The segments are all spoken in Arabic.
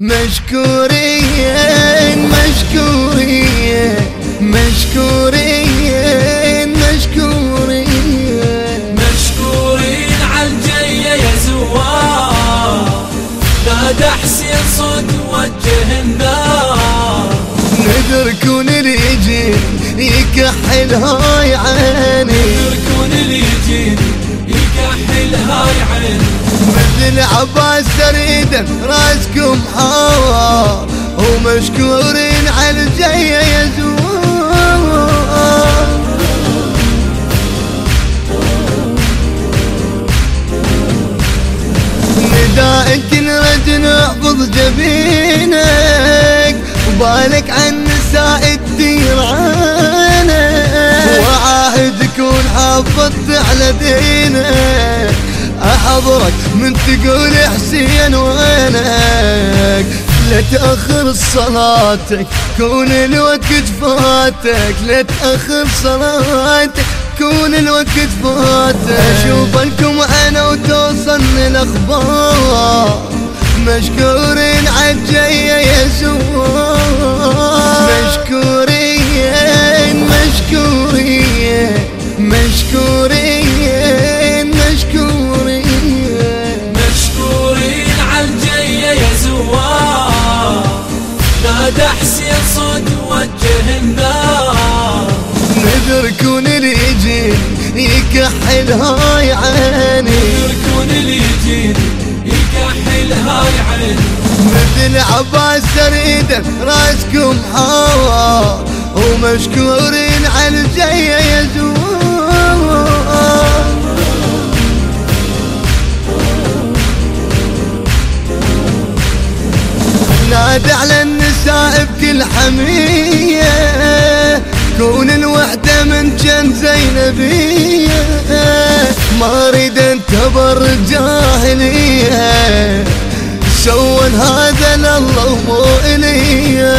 مشكورين مشكورين مشكورين مشكورين. مشكورين عالجية يا زوار. نادى حسين صد وجه النار. ندركون اللي يجي يكحل هاي عيني. مثل عباس سريدا رأسكم حوار ومشكورين على الجاية يا كل رجل احفظ جبينك وبالك عن نساء الدير عينك وعاهد كون حافظت على دينك. أحضرك من تقول حسين وينك؟ لا تأخر صلاتك كون الوقت فاتك. لا تأخر صلاتك كون الوقت فاتك. اشوفنكم أنا وتوصلني الأخبار. مشكورين عالجية يا زوار. مشكورين مشكورين. يكحل هاي عيني. يركون اللي يجي يكحل هاي عين مثل عباس سريدا رأسكم حوار ومشكورين على الجاية يا زوار نادى على النساء بكل حمية. كون الوحدة من جن زينبية. ما أريد انتبر جاهلية سوى هذا لله مو الي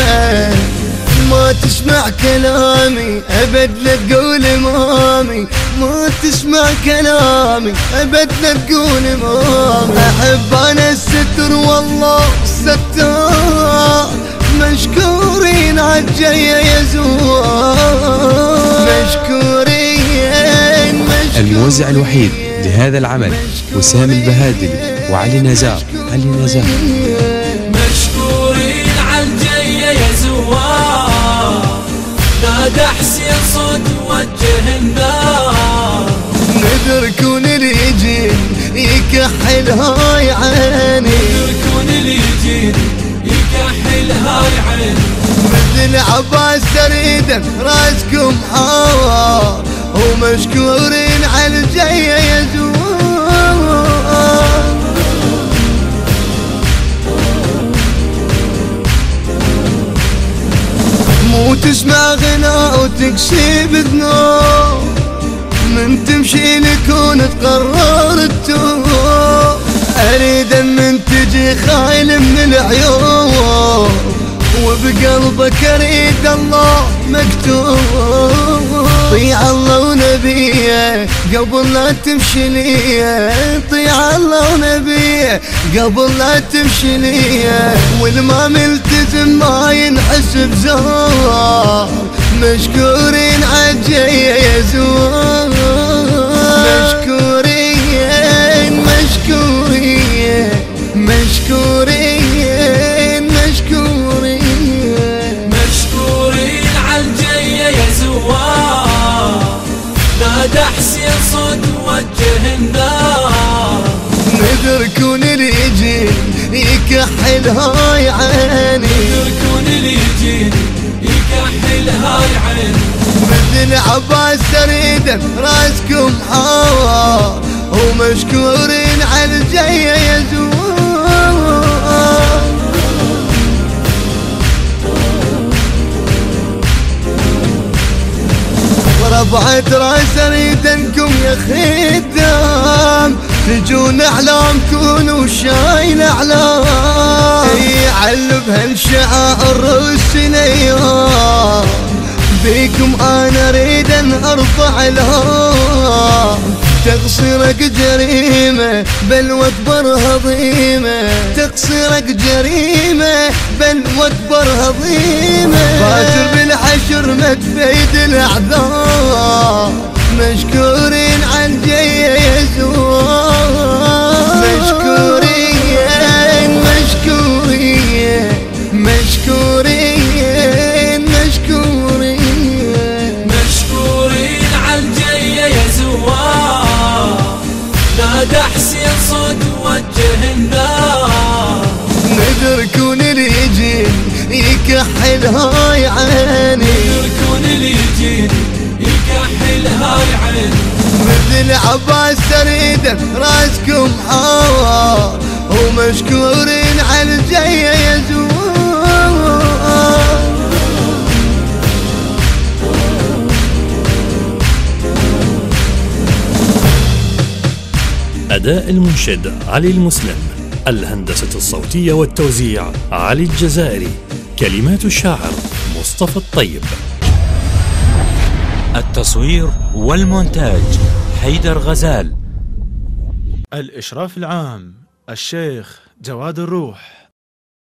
ما تسمع كلامي أبد لا تقول مامي. ما تسمع كلامي أبد لا تقول مامي. أحب أنا الستر والله ستار. مشكورين عالجاية يا زوار مشكورين مشكورين. الموزع الوحيد لهذا العمل وسام البهادلي وعلي نزار. علي نزار. مشكورين عالجية يا زوار نادى حسين صد وجه النار. ندركون اللي يجي يكحل هاي عيني. يركون اللي يجي يكحل هاي عين مثل عباس سريدا راسكم حوار ومشكورين على الجاية يا مو تسمع غناء وتكسب ذنوب من تمشي لكون تقرر التوب أريد من تجي خايل من العيوب وبقلبك اريد الله مكتوب. طيع الله ونبيه قبل لا تمشي ليه. طيع الله ونبيه قبل لا تمشي ليه. والما ملتزم ما ينحسب زوار مشكورين زوار مشكورين يكحل هاي عيني. يركون اللي يجي يكحل هاي عين مثل عباس سريدا رأسكم حوار ومشكورين على الجاية يا زوار ورفعت رأس اريدنكم يا خدام تجون احلام كونوا شايل احلام يعلب هالشعائر والسنيان بيكم أنا أريد أن أرفع الهام تقصيرك جريمة بل واكبر هضيمة. تقصيرك جريمة بل واكبر هضيمة. باكر بالحشر ما تفيد الأعذار. مشكورين عن جيه اللي يجي يكحل هاي عيني. اللي يجي يكحل هاي عين مثل عباس سريدة راسكم حوار ومشكورين على الجاية يزور أداء المنشد علي المسلم. الهندسة الصوتية والتوزيع علي الجزائري كلمات الشاعر مصطفى الطيب. التصوير والمونتاج حيدر غزال. الإشراف العام الشيخ جواد الروح.